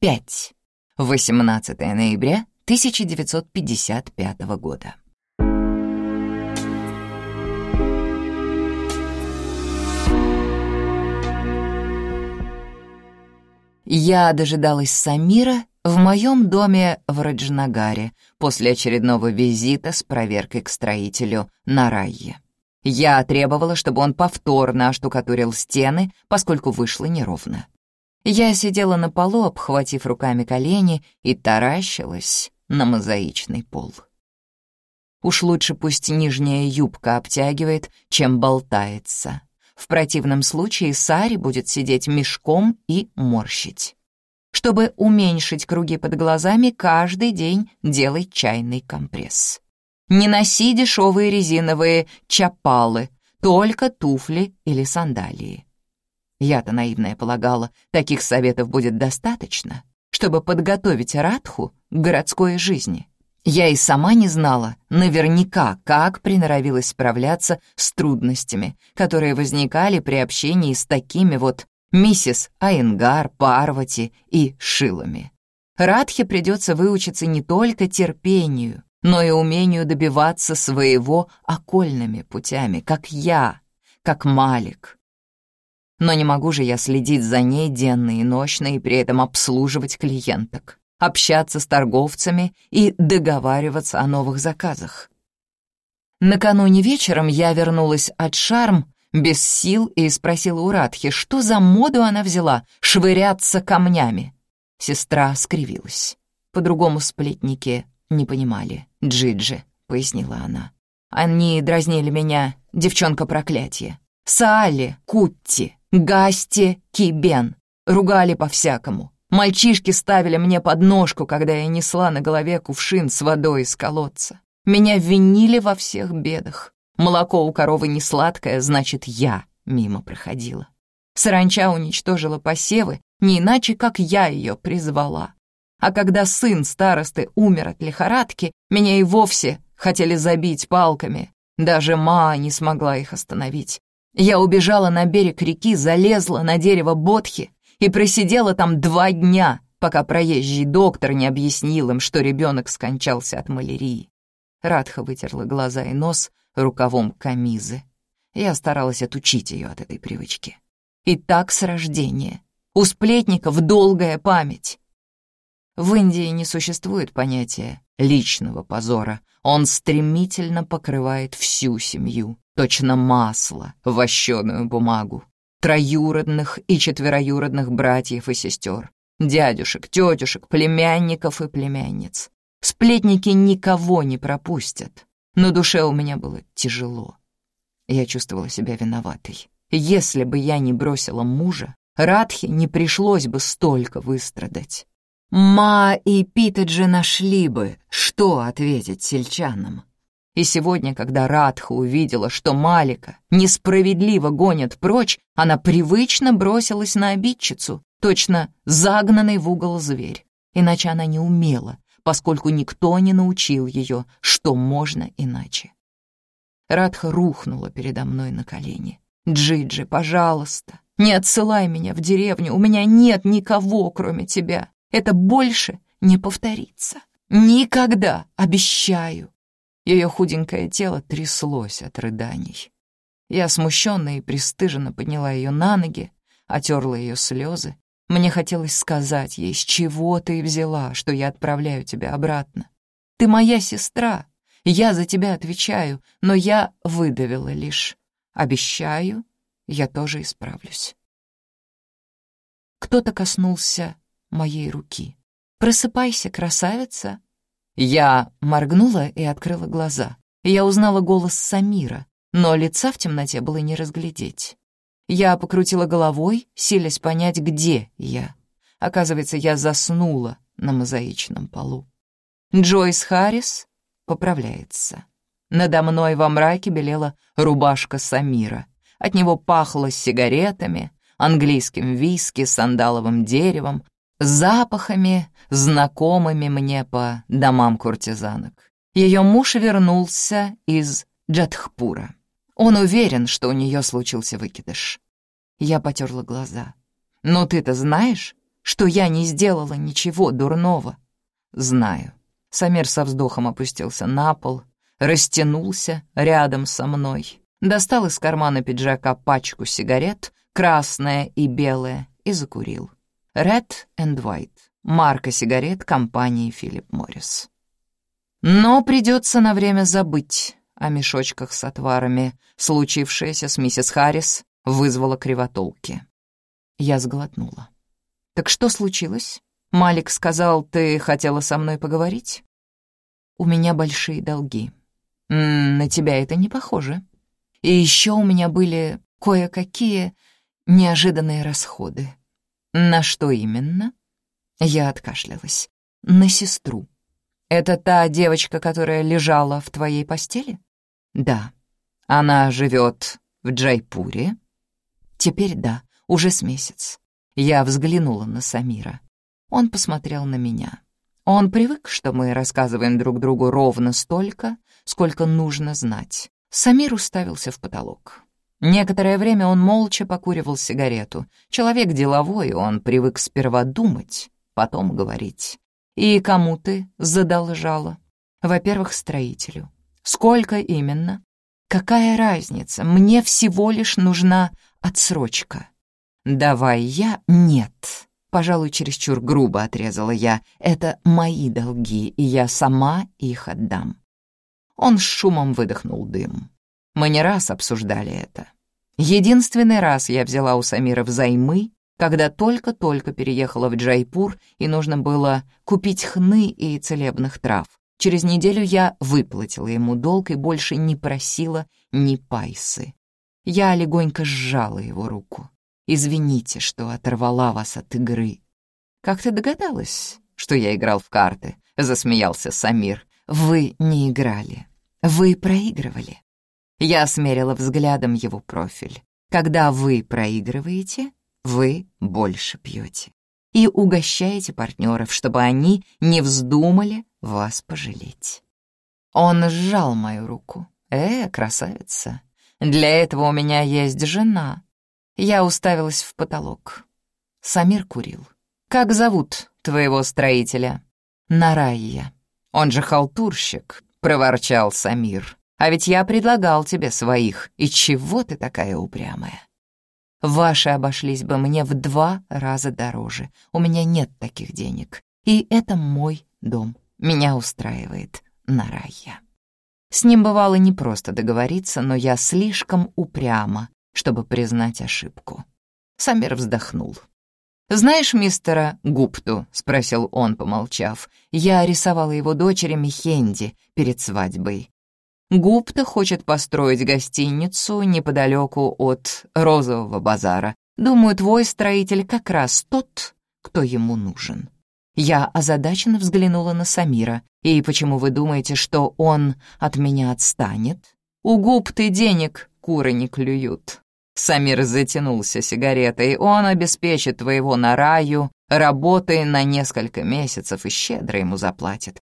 5. 18 ноября 1955 года. Я дожидалась Самира в моем доме в Раджнагаре после очередного визита с проверкой к строителю на Райе. Я требовала, чтобы он повторно оштукатурил стены, поскольку вышло неровно. Я сидела на полу, обхватив руками колени, и таращилась на мозаичный пол. Уж лучше пусть нижняя юбка обтягивает, чем болтается. В противном случае Сари будет сидеть мешком и морщить. Чтобы уменьшить круги под глазами, каждый день делай чайный компресс. Не носи дешевые резиновые чапалы, только туфли или сандалии. Я-то наивная полагала, таких советов будет достаточно, чтобы подготовить Радху к городской жизни. Я и сама не знала наверняка, как приноровилась справляться с трудностями, которые возникали при общении с такими вот миссис Айнгар, Парвати и Шилами. Радхе придется выучиться не только терпению, но и умению добиваться своего окольными путями, как я, как Малик. Но не могу же я следить за ней денно и ночно и при этом обслуживать клиенток общаться с торговцами и договариваться о новых заказах. Накануне вечером я вернулась от Шарм без сил и спросила у Радхи, что за моду она взяла швыряться камнями. Сестра скривилась. По-другому сплетники не понимали. «Джиджи», — пояснила она. «Они дразнили меня, девчонка проклятие. Саали, Кутти, Гасти, Кибен. Ругали по-всякому. Мальчишки ставили мне подножку, когда я несла на голове кувшин с водой из колодца. Меня винили во всех бедах. Молоко у коровы не сладкое, значит, я мимо проходила. Саранча уничтожила посевы, не иначе, как я ее призвала. А когда сын старосты умер от лихорадки, меня и вовсе хотели забить палками. Даже ма не смогла их остановить. Я убежала на берег реки, залезла на дерево Бодхи, и просидела там два дня, пока проезжий доктор не объяснил им, что ребенок скончался от малярии. Радха вытерла глаза и нос рукавом камизы. Я старалась отучить ее от этой привычки. И так с рождения. У сплетников долгая память. В Индии не существует понятия личного позора. Он стремительно покрывает всю семью, точно масло, вощеную бумагу троюродных и четвероюродных братьев и сестер, дядюшек, тетюшек, племянников и племянниц. Сплетники никого не пропустят. Но душе у меня было тяжело. Я чувствовала себя виноватой. Если бы я не бросила мужа, Радхе не пришлось бы столько выстрадать. Ма и Питаджи нашли бы, что ответить сельчанам. И сегодня, когда Радха увидела, что Малика несправедливо гонят прочь, она привычно бросилась на обидчицу, точно загнанный в угол зверь. Иначе она не умела, поскольку никто не научил ее, что можно иначе. Радха рухнула передо мной на колени. «Джиджи, пожалуйста, не отсылай меня в деревню, у меня нет никого, кроме тебя. Это больше не повторится. Никогда, обещаю». Ее худенькое тело тряслось от рыданий. Я смущенно и пристыженно подняла ее на ноги, отерла ее слезы. Мне хотелось сказать ей, с чего ты взяла, что я отправляю тебя обратно. Ты моя сестра, я за тебя отвечаю, но я выдавила лишь. Обещаю, я тоже исправлюсь. Кто-то коснулся моей руки. «Просыпайся, красавица!» Я моргнула и открыла глаза. Я узнала голос Самира, но лица в темноте было не разглядеть. Я покрутила головой, силясь понять, где я. Оказывается, я заснула на мозаичном полу. Джойс Харрис поправляется. Надо мной во мраке белела рубашка Самира. От него пахло сигаретами, английским виски, сандаловым деревом, запахами, знакомыми мне по домам куртизанок. Ее муж вернулся из Джатхпура. Он уверен, что у нее случился выкидыш. Я потерла глаза. «Ну ты-то знаешь, что я не сделала ничего дурного. Знаю. Самир со вздохом опустился на пол, растянулся рядом со мной, достал из кармана пиджака пачку сигарет, красная и белая, и закурил. Red and White. Марка сигарет компании Philip Morris. Но придется на время забыть о мешочках с отварами. Случившееся с миссис Харрис вызвало кривотолки. Я сглотнула. «Так что случилось? Малик сказал, ты хотела со мной поговорить?» «У меня большие долги. На тебя это не похоже. И еще у меня были кое-какие неожиданные расходы. На что именно?» Я откашлялась. «На сестру. Это та девочка, которая лежала в твоей постели?» «Да. Она живет в Джайпуре?» «Теперь да, уже с месяц». Я взглянула на Самира. Он посмотрел на меня. Он привык, что мы рассказываем друг другу ровно столько, сколько нужно знать. Самир уставился в потолок. Некоторое время он молча покуривал сигарету. Человек деловой, он привык сперва думать, потом говорить. «И кому ты задолжала?» «Во-первых, строителю. Сколько именно?» «Какая разница? Мне всего лишь нужна отсрочка». «Давай я...» «Нет». Пожалуй, чересчур грубо отрезала я. «Это мои долги, и я сама их отдам». Он с шумом выдохнул дым. Мы не раз обсуждали это. Единственный раз я взяла у Самира взаймы, когда только-только переехала в Джайпур и нужно было купить хны и целебных трав. Через неделю я выплатила ему долг и больше не просила ни пайсы. Я легонько сжала его руку. «Извините, что оторвала вас от игры». «Как ты догадалась, что я играл в карты?» — засмеялся Самир. «Вы не играли. Вы проигрывали. Я смерила взглядом его профиль. Когда вы проигрываете, вы больше пьете и угощаете партнеров, чтобы они не вздумали вас пожалеть. Он сжал мою руку. «Э, красавица, для этого у меня есть жена». Я уставилась в потолок. Самир курил. «Как зовут твоего строителя?» «Нарайя. Он же халтурщик», — проворчал Самир. А ведь я предлагал тебе своих, и чего ты такая упрямая? Ваши обошлись бы мне в два раза дороже. У меня нет таких денег. И это мой дом. Меня устраивает Нарайя. С ним бывало непросто договориться, но я слишком упряма, чтобы признать ошибку. Самир вздохнул. «Знаешь мистера Гупту?» — спросил он, помолчав. «Я рисовала его дочери Михенди перед свадьбой. Гупта хочет построить гостиницу неподалеку от Розового базара. Думаю, твой строитель как раз тот, кто ему нужен. Я озадаченно взглянула на Самира. И почему вы думаете, что он от меня отстанет? У Гупты денег куры не клюют. Самир затянулся сигаретой. Он обеспечит твоего нараю работой на несколько месяцев и щедро ему заплатит.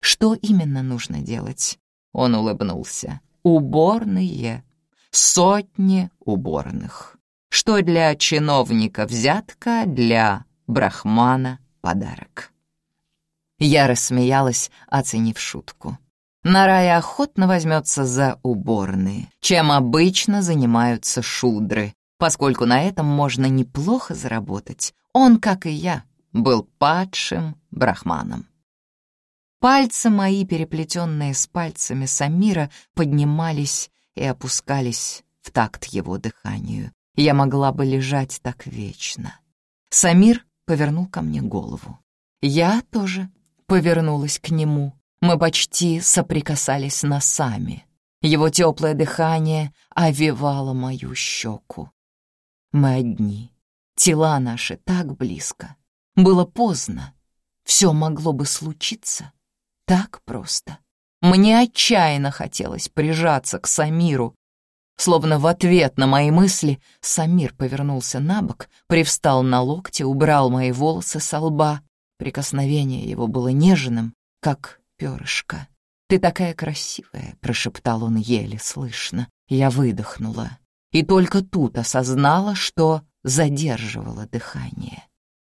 Что именно нужно делать? Он улыбнулся. «Уборные. Сотни уборных. Что для чиновника взятка, для брахмана подарок». Я рассмеялась, оценив шутку. Нарая охотно возьмется за уборные, чем обычно занимаются шудры, поскольку на этом можно неплохо заработать. Он, как и я, был падшим брахманом. Пальцы мои, переплетенные с пальцами Самира, поднимались и опускались в такт его дыханию. Я могла бы лежать так вечно. Самир повернул ко мне голову. Я тоже повернулась к нему. Мы почти соприкасались носами. Его теплое дыхание овивало мою щеку. Мы одни. Тела наши так близко. Было поздно. Все могло бы случиться так просто. Мне отчаянно хотелось прижаться к Самиру. Словно в ответ на мои мысли Самир повернулся на бок, привстал на локте, убрал мои волосы со лба. Прикосновение его было нежным, как перышко. «Ты такая красивая», — прошептал он еле слышно. Я выдохнула. И только тут осознала, что задерживала дыхание.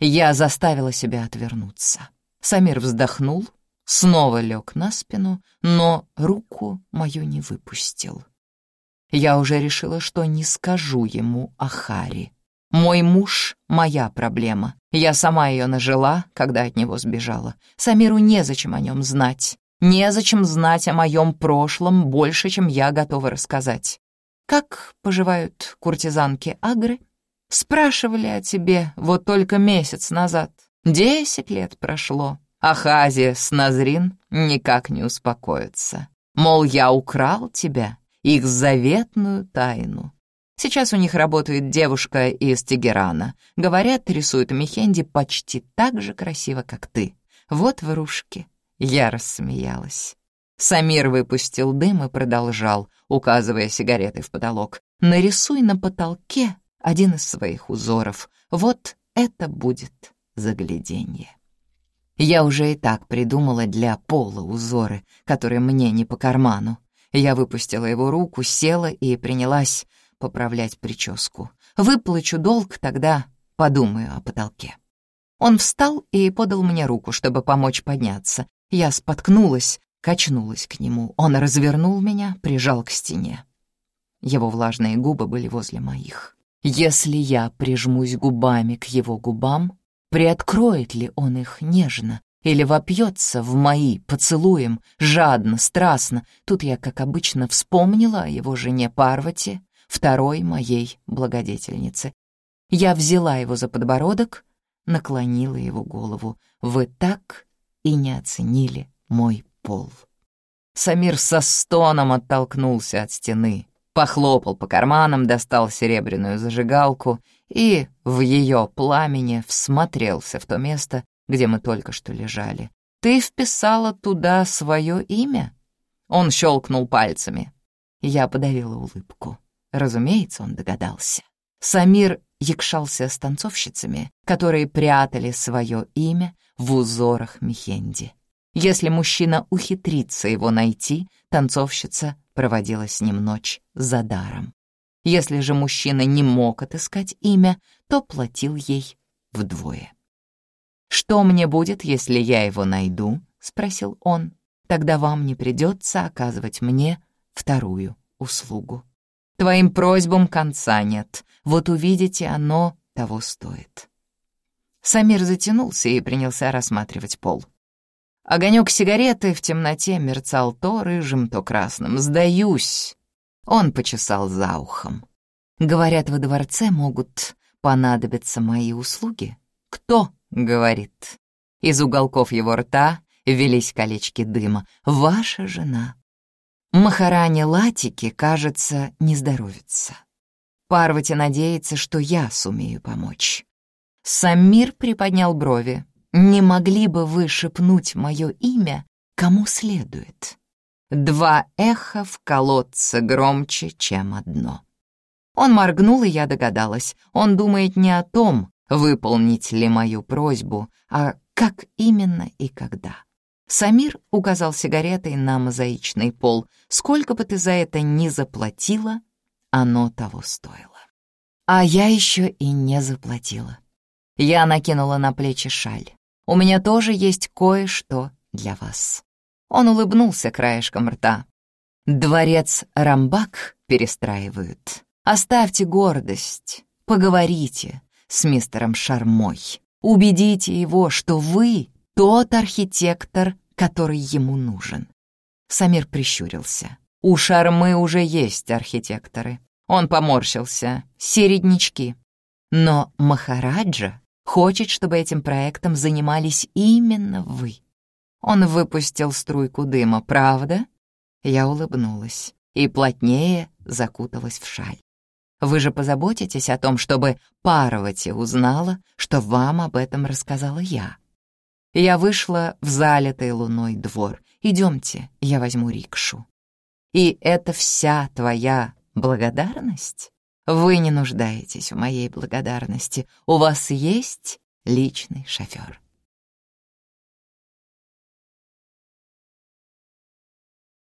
Я заставила себя отвернуться. Самир вздохнул, снова лег на спину, но руку мою не выпустил. Я уже решила, что не скажу ему о Харе. Мой муж — моя проблема. Я сама ее нажила, когда от него сбежала. Самиру незачем о нем знать. Незачем знать о моем прошлом больше, чем я готова рассказать. Как поживают куртизанки Агры? Спрашивали о тебе вот только месяц назад. Десять лет прошло. А Хази с Назрин никак не успокоятся. Мол, я украл тебя, их заветную тайну. Сейчас у них работает девушка из Тегерана. Говорят, рисует Мехенди почти так же красиво, как ты. Вот врушки. Я рассмеялась. Самир выпустил дым и продолжал, указывая сигаретой в потолок. «Нарисуй на потолке один из своих узоров. Вот это будет загляденье». Я уже и так придумала для Пола узоры, которые мне не по карману. Я выпустила его руку, села и принялась поправлять прическу. Выплачу долг, тогда подумаю о потолке. Он встал и подал мне руку, чтобы помочь подняться. Я споткнулась, качнулась к нему. Он развернул меня, прижал к стене. Его влажные губы были возле моих. Если я прижмусь губами к его губам, приоткроет ли он их нежно или вопьется в мои поцелуем, жадно, страстно. Тут я, как обычно, вспомнила о его жене Парвати, второй моей благодетельницы. Я взяла его за подбородок, наклонила его голову. Вы так и не оценили мой пол. Самир со стоном оттолкнулся от стены, похлопал по карманам, достал серебряную зажигалку и в ее пламени всмотрелся в то место, где мы только что лежали. «Ты вписала туда свое имя?» Он щелкнул пальцами. Я подавила улыбку. Разумеется, он догадался. Самир якшался с танцовщицами, которые прятали свое имя в узорах Мехенди. Если мужчина ухитрится его найти, танцовщица проводила с ним ночь за даром. Если же мужчина не мог отыскать имя, то платил ей вдвое. «Что мне будет, если я его найду?» — спросил он. «Тогда вам не придется оказывать мне вторую услугу». Твоим просьбам конца нет. Вот увидите, оно того стоит». Самир затянулся и принялся рассматривать пол. Огонек сигареты в темноте мерцал то рыжим, то красным. «Сдаюсь!» Он почесал за ухом. «Говорят, во дворце могут понадобиться мои услуги?» «Кто?» — говорит. Из уголков его рта велись колечки дыма. «Ваша жена». Махаране Латики, кажется, не здоровится. Парвати надеется, что я сумею помочь. Самир приподнял брови. «Не могли бы вы шепнуть мое имя, кому следует?» Два эха в колодце громче, чем одно. Он моргнул, и я догадалась. Он думает не о том, выполнить ли мою просьбу, а как именно и когда. Самир указал сигаретой на мозаичный пол. «Сколько бы ты за это ни заплатила, оно того стоило». А я еще и не заплатила. Я накинула на плечи шаль. «У меня тоже есть кое-что для вас». Он улыбнулся краешком рта. «Дворец Рамбак перестраивают. Оставьте гордость, поговорите с мистером Шармой. Убедите его, что вы тот архитектор, который ему нужен. Самир прищурился. У Шармы уже есть архитекторы. Он поморщился. Середнячки. Но Махараджа хочет, чтобы этим проектом занимались именно вы. Он выпустил струйку дыма, правда? Я улыбнулась и плотнее закуталась в шаль. Вы же позаботитесь о том, чтобы Парвати узнала, что вам об этом рассказала я. Я вышла в залитый луной двор. Идемте, я возьму рикшу. И это вся твоя благодарность? Вы не нуждаетесь в моей благодарности. У вас есть личный шофер.